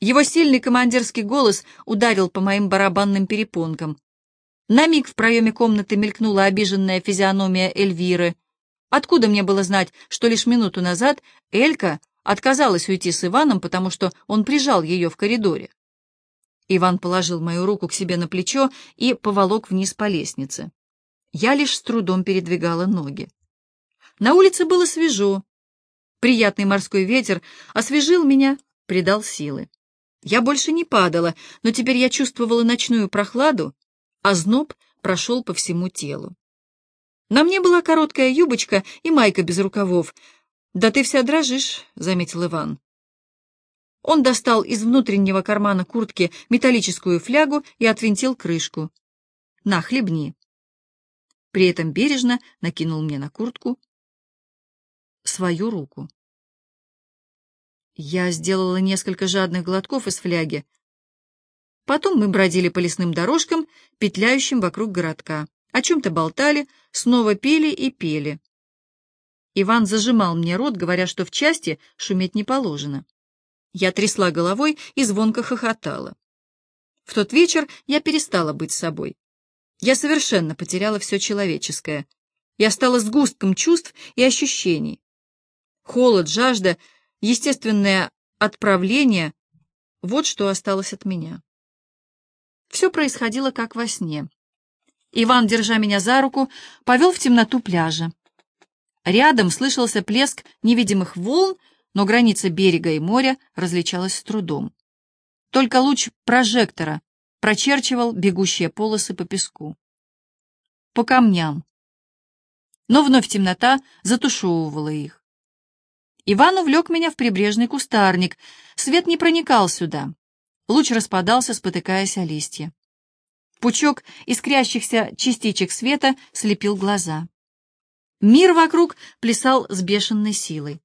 Его сильный командирский голос ударил по моим барабанным перепонкам. На миг в проеме комнаты мелькнула обиженная физиономия Эльвиры. Откуда мне было знать, что лишь минуту назад Элька отказалась уйти с Иваном, потому что он прижал ее в коридоре? Иван положил мою руку к себе на плечо и поволок вниз по лестнице. Я лишь с трудом передвигала ноги. На улице было свежо. Приятный морской ветер освежил меня, придал силы. Я больше не падала, но теперь я чувствовала ночную прохладу, а зноб прошел по всему телу. На мне была короткая юбочка и майка без рукавов. «Да ты вся дрожишь», — заметил Иван. Он достал из внутреннего кармана куртки металлическую флягу и отвинтил крышку. «На, хлебни». При этом бережно накинул мне на куртку свою руку. Я сделала несколько жадных глотков из фляги. Потом мы бродили по лесным дорожкам, петляющим вокруг городка, о чем-то болтали, снова пели и пели. Иван зажимал мне рот, говоря, что в части шуметь не положено. Я трясла головой и звонко хохотала. В тот вечер я перестала быть собой. Я совершенно потеряла все человеческое. Я стала сгустком чувств и ощущений. Холод, жажда, естественное отправление — вот что осталось от меня. Все происходило как во сне. Иван, держа меня за руку, повел в темноту пляжа. Рядом слышался плеск невидимых волн, но граница берега и моря различалась с трудом. Только луч прожектора прочерчивал бегущие полосы по песку. По камням. Но вновь темнота затушевывала их. Иван увлек меня в прибрежный кустарник. Свет не проникал сюда. Луч распадался, спотыкаясь о листья. Пучок искрящихся частичек света слепил глаза. Мир вокруг плясал с бешеной силой.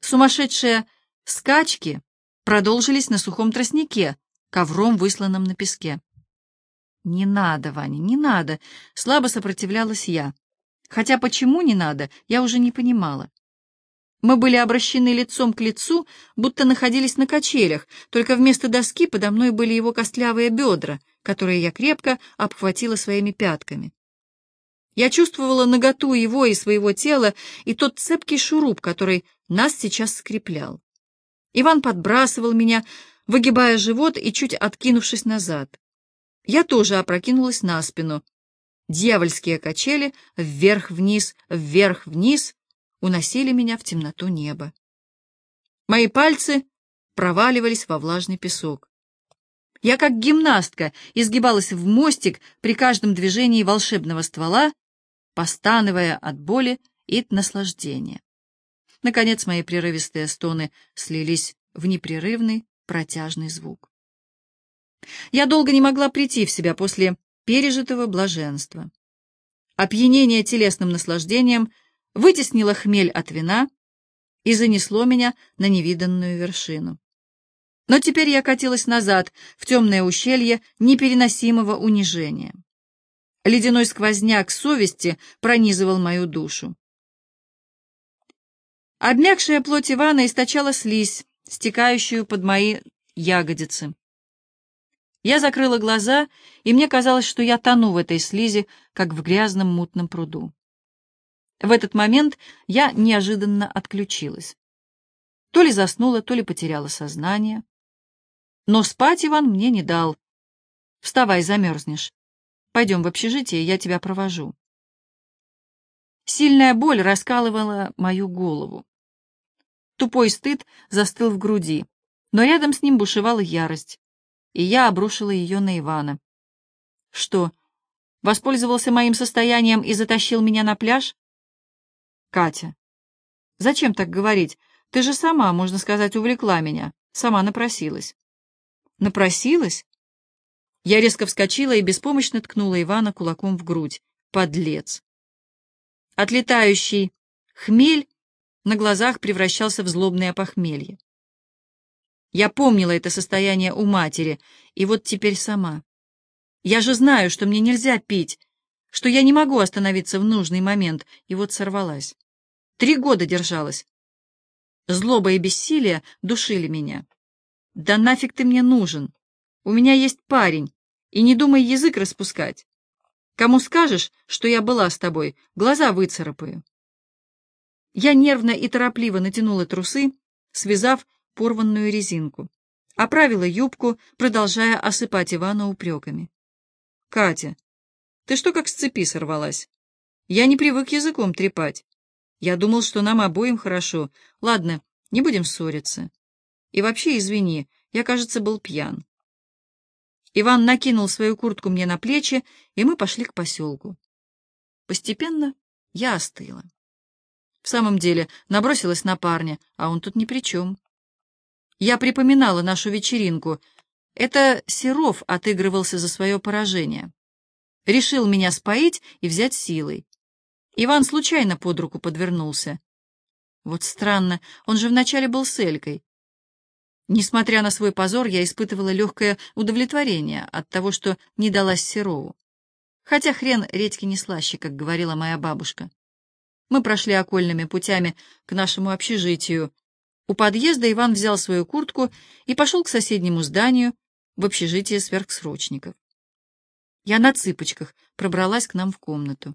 Сумасшедшие скачки продолжились на сухом тростнике, ковром, высланном на песке. «Не надо, Ваня, не надо!» — слабо сопротивлялась я. Хотя почему не надо, я уже не понимала. Мы были обращены лицом к лицу, будто находились на качелях, только вместо доски подо мной были его костлявые бедра, которые я крепко обхватила своими пятками. Я чувствовала наготу его и своего тела и тот цепкий шуруп, который нас сейчас скреплял. Иван подбрасывал меня, выгибая живот и чуть откинувшись назад. Я тоже опрокинулась на спину. Дьявольские качели вверх-вниз, вверх-вниз уносили меня в темноту неба. Мои пальцы проваливались во влажный песок. Я, как гимнастка, изгибалась в мостик при каждом движении волшебного ствола постановая от боли и от наслаждения. Наконец мои прерывистые стоны слились в непрерывный протяжный звук. Я долго не могла прийти в себя после пережитого блаженства. Опьянение телесным наслаждением вытеснило хмель от вина и занесло меня на невиданную вершину. Но теперь я катилась назад, в темное ущелье непереносимого унижения. Ледяной сквозняк совести пронизывал мою душу. Обмякшая плоть Ивана источала слизь, стекающую под мои ягодицы. Я закрыла глаза, и мне казалось, что я тону в этой слизи, как в грязном мутном пруду. В этот момент я неожиданно отключилась. То ли заснула, то ли потеряла сознание. Но спать Иван мне не дал. «Вставай, замерзнешь». Пойдем в общежитие, я тебя провожу. Сильная боль раскалывала мою голову. Тупой стыд застыл в груди, но рядом с ним бушевала ярость, и я обрушила ее на Ивана. Что, воспользовался моим состоянием и затащил меня на пляж? Катя, зачем так говорить? Ты же сама, можно сказать, увлекла меня, сама напросилась. Напросилась? Я резко вскочила и беспомощно ткнула Ивана кулаком в грудь. Подлец! Отлетающий хмель на глазах превращался в злобное похмелье. Я помнила это состояние у матери, и вот теперь сама. Я же знаю, что мне нельзя пить, что я не могу остановиться в нужный момент, и вот сорвалась. Три года держалась. Злоба и бессилие душили меня. Да нафиг ты мне нужен? У меня есть парень, и не думай язык распускать. Кому скажешь, что я была с тобой, глаза выцарапаю. Я нервно и торопливо натянула трусы, связав порванную резинку. Оправила юбку, продолжая осыпать Ивана упреками. «Катя, ты что как с цепи сорвалась? Я не привык языком трепать. Я думал, что нам обоим хорошо. Ладно, не будем ссориться. И вообще, извини, я, кажется, был пьян. Иван накинул свою куртку мне на плечи, и мы пошли к поселку. Постепенно я остыла. В самом деле, набросилась на парня, а он тут ни при чем. Я припоминала нашу вечеринку. Это Серов отыгрывался за свое поражение. Решил меня споить и взять силой. Иван случайно под руку подвернулся. Вот странно, он же вначале был с Элькой. Несмотря на свой позор, я испытывала легкое удовлетворение от того, что не далась Серову. Хотя хрен редьки не слаще, как говорила моя бабушка. Мы прошли окольными путями к нашему общежитию. У подъезда Иван взял свою куртку и пошел к соседнему зданию в общежитие сверхсрочников. Я на цыпочках пробралась к нам в комнату.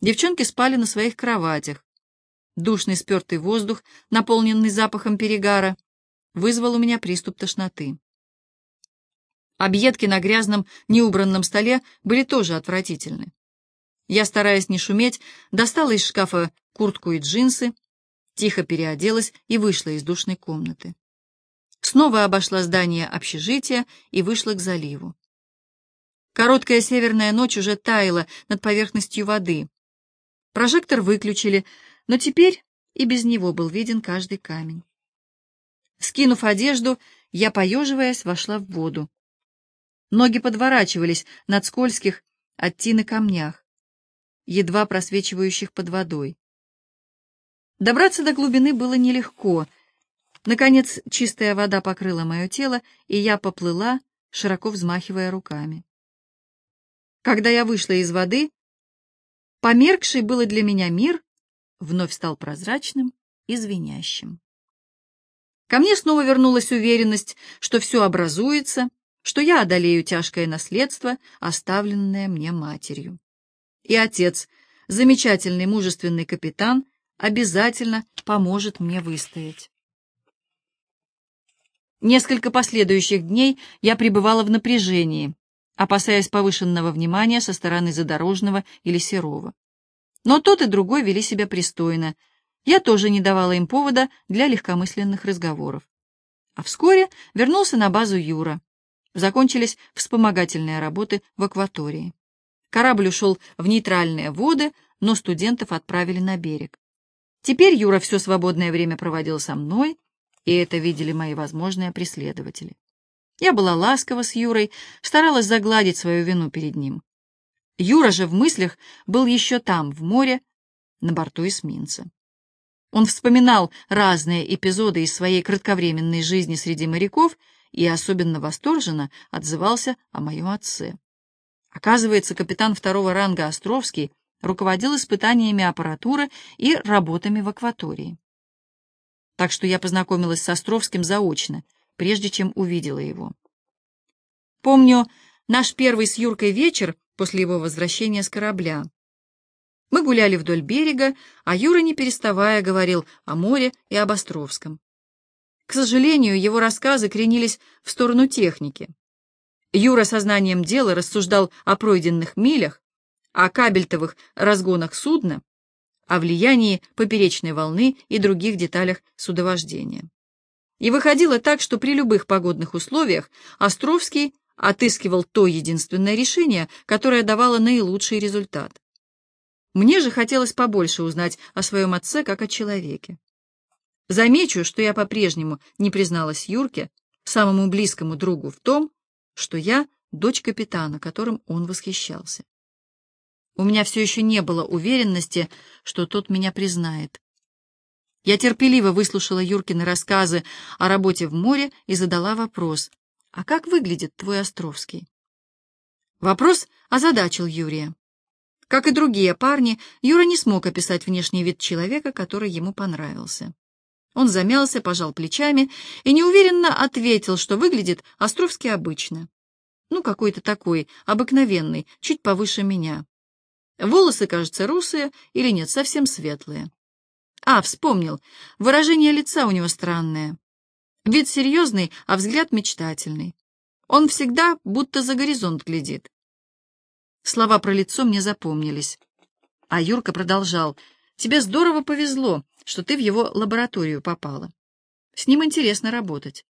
Девчонки спали на своих кроватях. Душный спертый воздух, наполненный запахом перегара, вызвал у меня приступ тошноты. Объедки на грязном, неубранном столе были тоже отвратительны. Я, стараясь не шуметь, достала из шкафа куртку и джинсы, тихо переоделась и вышла из душной комнаты. Снова обошла здание общежития и вышла к заливу. Короткая северная ночь уже таяла над поверхностью воды. Прожектор выключили, но теперь и без него был виден каждый камень. Скинув одежду, я, поеживаясь, вошла в воду. Ноги подворачивались над скользких от тины камнях, едва просвечивающих под водой. Добраться до глубины было нелегко. Наконец, чистая вода покрыла мое тело, и я поплыла, широко взмахивая руками. Когда я вышла из воды, Померкший было для меня мир вновь стал прозрачным и звенящим. Ко мне снова вернулась уверенность, что все образуется, что я одолею тяжкое наследство, оставленное мне матерью. И отец, замечательный мужественный капитан, обязательно поможет мне выстоять. Несколько последующих дней я пребывала в напряжении, опасаясь повышенного внимания со стороны Задорожного или Серова. Но тот и другой вели себя пристойно. Я тоже не давала им повода для легкомысленных разговоров. А вскоре вернулся на базу Юра. Закончились вспомогательные работы в акватории. Корабль ушел в нейтральные воды, но студентов отправили на берег. Теперь Юра все свободное время проводил со мной, и это видели мои возможные преследователи. Я была ласкова с Юрой, старалась загладить свою вину перед ним. Юра же в мыслях был еще там, в море, на борту эсминца. Он вспоминал разные эпизоды из своей кратковременной жизни среди моряков и особенно восторженно отзывался о моем отце. Оказывается, капитан второго ранга Островский руководил испытаниями аппаратуры и работами в акватории. Так что я познакомилась с Островским заочно, прежде чем увидела его. Помню наш первый с Юркой вечер после его возвращения с корабля. Мы гуляли вдоль берега, а Юра, не переставая, говорил о море и об Островском. К сожалению, его рассказы кренились в сторону техники. Юра сознанием дела рассуждал о пройденных милях, о кабельтовых разгонах судна, о влиянии поперечной волны и других деталях судовождения. И выходило так, что при любых погодных условиях Островский отыскивал то единственное решение, которое давало наилучший результат. Мне же хотелось побольше узнать о своем отце как о человеке. Замечу, что я по-прежнему не призналась Юрке, самому близкому другу, в том, что я дочь капитана, которым он восхищался. У меня все еще не было уверенности, что тот меня признает. Я терпеливо выслушала Юркины рассказы о работе в море и задала вопрос, «А как выглядит твой Островский?» Вопрос озадачил Юрия. Как и другие парни, Юра не смог описать внешний вид человека, который ему понравился. Он замялся, пожал плечами и неуверенно ответил, что выглядит Островский обычно. Ну, какой-то такой, обыкновенный, чуть повыше меня. Волосы, кажется, русые или нет, совсем светлые. А, вспомнил, выражение лица у него странное. Вид серьезный, а взгляд мечтательный. Он всегда будто за горизонт глядит. Слова про лицо мне запомнились. А Юрка продолжал. «Тебе здорово повезло, что ты в его лабораторию попала. С ним интересно работать».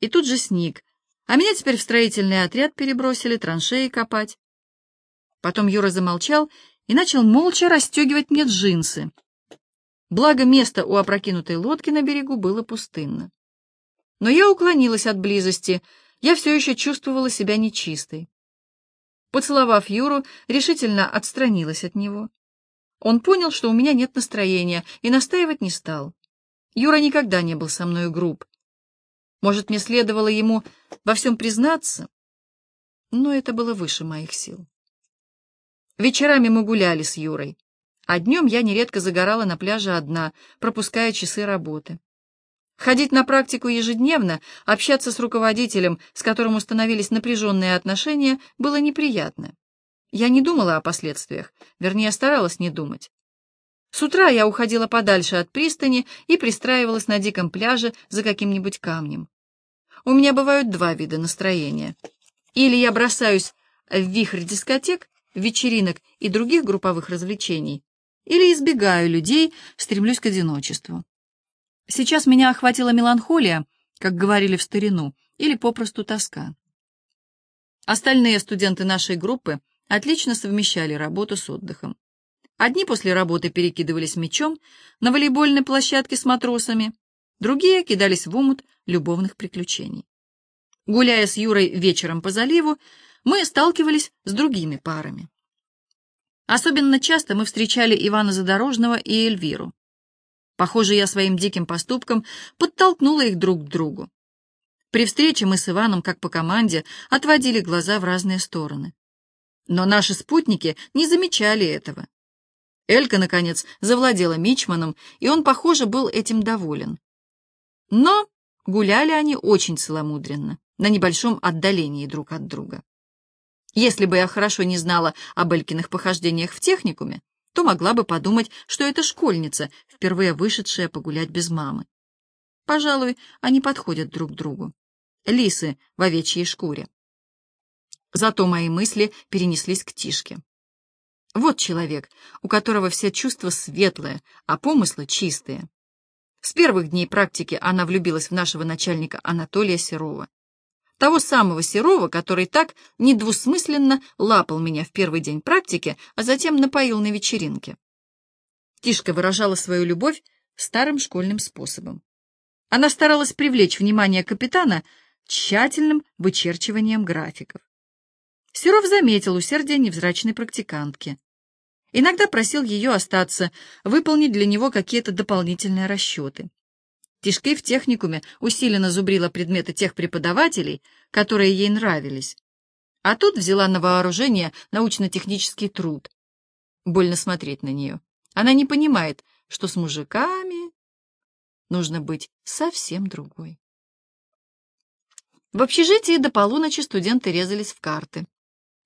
И тут же сник. А меня теперь в строительный отряд перебросили, траншеи копать. Потом Юра замолчал и начал молча расстегивать мне джинсы. Благо, место у опрокинутой лодки на берегу было пустынно. Но я уклонилась от близости, я все еще чувствовала себя нечистой. Поцеловав Юру, решительно отстранилась от него. Он понял, что у меня нет настроения, и настаивать не стал. Юра никогда не был со мной груб. Может, мне следовало ему во всем признаться? Но это было выше моих сил. Вечерами мы гуляли с Юрой, а днем я нередко загорала на пляже одна, пропуская часы работы. Ходить на практику ежедневно, общаться с руководителем, с которым установились напряженные отношения, было неприятно. Я не думала о последствиях, вернее, старалась не думать. С утра я уходила подальше от пристани и пристраивалась на диком пляже за каким-нибудь камнем. У меня бывают два вида настроения. Или я бросаюсь в вихрь дискотек, вечеринок и других групповых развлечений, или избегаю людей, стремлюсь к одиночеству. Сейчас меня охватила меланхолия, как говорили в старину, или попросту тоска. Остальные студенты нашей группы отлично совмещали работу с отдыхом. Одни после работы перекидывались мячом на волейбольной площадке с матросами, другие кидались в омут любовных приключений. Гуляя с Юрой вечером по заливу, мы сталкивались с другими парами. Особенно часто мы встречали Ивана Задорожного и Эльвиру. Похоже, я своим диким поступком подтолкнула их друг к другу. При встрече мы с Иваном, как по команде, отводили глаза в разные стороны. Но наши спутники не замечали этого. Элька, наконец, завладела Мичманом, и он, похоже, был этим доволен. Но гуляли они очень целомудренно, на небольшом отдалении друг от друга. Если бы я хорошо не знала об Элькиных похождениях в техникуме, то могла бы подумать, что это школьница, впервые вышедшая погулять без мамы. Пожалуй, они подходят друг другу. Лисы в овечьей шкуре. Зато мои мысли перенеслись к Тишке. Вот человек, у которого все чувства светлые, а помыслы чистые. С первых дней практики она влюбилась в нашего начальника Анатолия Серова. Того самого Серова, который так недвусмысленно лапал меня в первый день практики, а затем напоил на вечеринке. Тишка выражала свою любовь старым школьным способом. Она старалась привлечь внимание капитана тщательным вычерчиванием графиков. Серов заметил усердие невзрачной практикантки. Иногда просил ее остаться, выполнить для него какие-то дополнительные расчеты. Тишкой в техникуме усиленно зубрила предметы тех преподавателей, которые ей нравились. А тут взяла на вооружение научно-технический труд. Больно смотреть на нее. Она не понимает, что с мужиками нужно быть совсем другой. В общежитии до полуночи студенты резались в карты.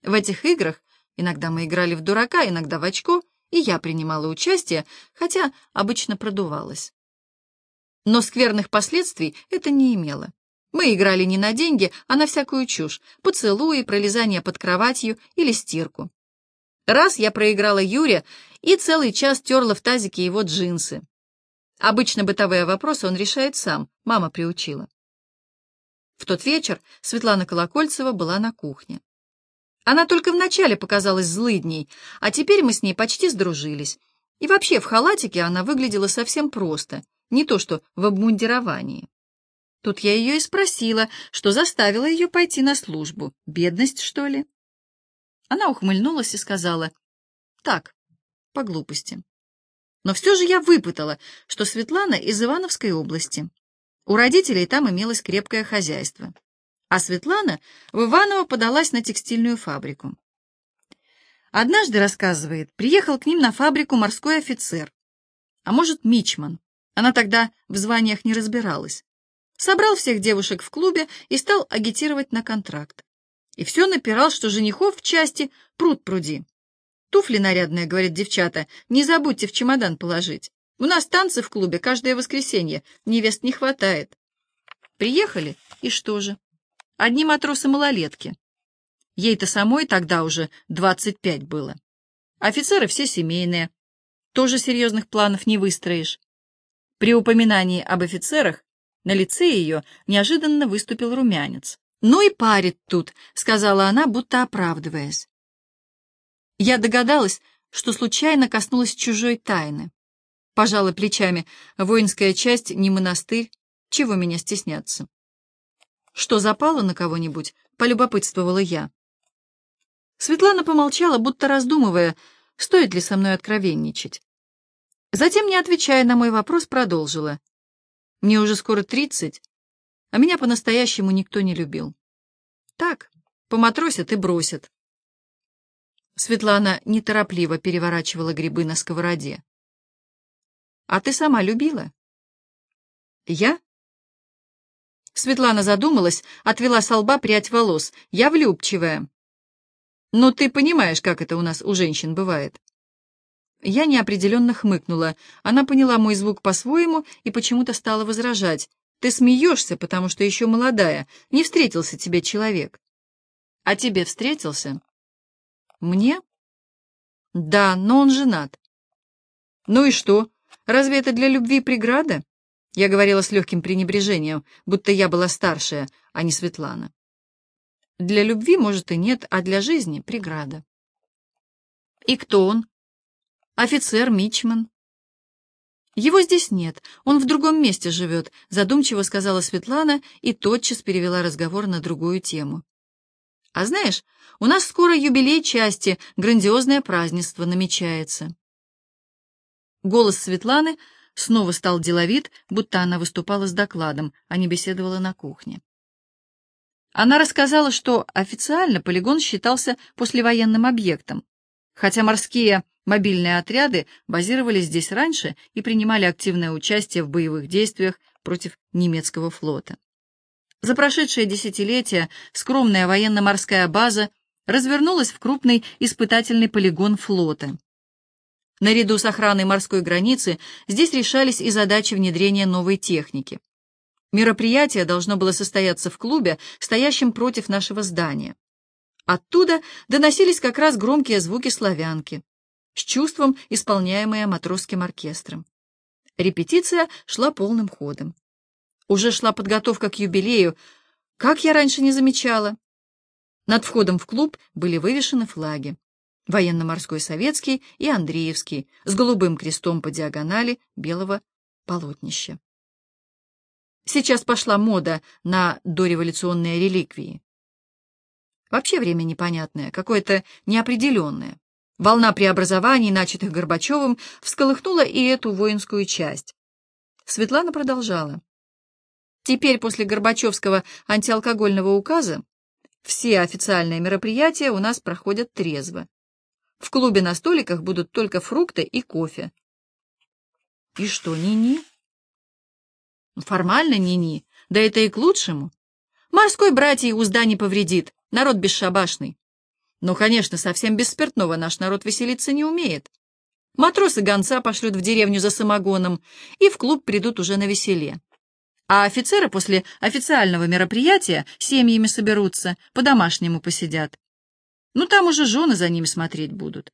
В этих играх иногда мы играли в дурака, иногда в очко, и я принимала участие, хотя обычно продувалась. Но скверных последствий это не имело. Мы играли не на деньги, а на всякую чушь, поцелуи, пролезание под кроватью или стирку. Раз я проиграла Юре и целый час терла в тазике его джинсы. Обычно бытовые вопросы он решает сам, мама приучила. В тот вечер Светлана Колокольцева была на кухне. Она только вначале показалась злыдней, а теперь мы с ней почти сдружились. И вообще в халатике она выглядела совсем просто, не то что в обмундировании. Тут я ее и спросила, что заставило ее пойти на службу. Бедность, что ли? Она ухмыльнулась и сказала, так, по глупости. Но все же я выпытала, что Светлана из Ивановской области. У родителей там имелось крепкое хозяйство. А Светлана в Иваново подалась на текстильную фабрику. Однажды, рассказывает, приехал к ним на фабрику морской офицер, а может, мичман, Она тогда в званиях не разбиралась. Собрал всех девушек в клубе и стал агитировать на контракт. И все напирал, что женихов в части пруд пруди. Туфли нарядные, говорят девчата, не забудьте в чемодан положить. У нас танцы в клубе каждое воскресенье, невест не хватает. Приехали, и что же? Одни матросы-малолетки. Ей-то самой тогда уже двадцать пять было. Офицеры все семейные. Тоже серьезных планов не выстроишь. При упоминании об офицерах на лице ее неожиданно выступил румянец. «Ну и парит тут», — сказала она, будто оправдываясь. Я догадалась, что случайно коснулась чужой тайны. Пожала плечами. Воинская часть не монастырь. Чего меня стесняться? Что, запало на кого-нибудь? Полюбопытствовала я. Светлана помолчала, будто раздумывая, стоит ли со мной откровенничать. Затем, не отвечая на мой вопрос, продолжила. Мне уже скоро тридцать, а меня по-настоящему никто не любил. Так, поматросят и бросят. Светлана неторопливо переворачивала грибы на сковороде. «А ты сама любила?» «Я?» Светлана задумалась, отвела со лба прядь волос. «Я влюбчивая». «Ну, ты понимаешь, как это у нас у женщин бывает». Я неопределенно хмыкнула. Она поняла мой звук по-своему и почему-то стала возражать. «Ты смеешься, потому что еще молодая. Не встретился тебе человек». «А тебе встретился?» Мне? Да, но он женат. Ну и что? Разве это для любви преграда? Я говорила с легким пренебрежением, будто я была старшая, а не Светлана. Для любви, может, и нет, а для жизни — преграда. И кто он? Офицер Мичман. Его здесь нет, он в другом месте живет, задумчиво сказала Светлана и тотчас перевела разговор на другую тему. А знаешь, у нас скоро юбилей части, грандиозное празднество намечается. Голос Светланы снова стал деловит, будто она выступала с докладом, а не беседовала на кухне. Она рассказала, что официально полигон считался послевоенным объектом, хотя морские мобильные отряды базировались здесь раньше и принимали активное участие в боевых действиях против немецкого флота. За прошедшие десятилетия скромная военно-морская база развернулась в крупный испытательный полигон флота. Наряду с охраной морской границы здесь решались и задачи внедрения новой техники. Мероприятие должно было состояться в клубе, стоящем против нашего здания. Оттуда доносились как раз громкие звуки славянки, с чувством исполняемые матросским оркестром. Репетиция шла полным ходом. Уже шла подготовка к юбилею. Как я раньше не замечала? Над входом в клуб были вывешены флаги. Военно-морской советский и Андреевский с голубым крестом по диагонали белого полотнища. Сейчас пошла мода на дореволюционные реликвии. Вообще время непонятное, какое-то неопределенное. Волна преобразований, начатых Горбачевым, всколыхнула и эту воинскую часть. Светлана продолжала. Теперь, после Горбачевского антиалкогольного указа, все официальные мероприятия у нас проходят трезво. В клубе на столиках будут только фрукты и кофе. И что, ни-ни? Формально ни-ни, да это и к лучшему. Морской братьей узда не повредит, народ бесшабашный. Но, конечно, совсем без спиртного наш народ веселиться не умеет. Матросы гонца пошлют в деревню за самогоном, и в клуб придут уже на веселе. А офицеры после официального мероприятия семьями соберутся, по-домашнему посидят. Ну, там уже жены за ними смотреть будут.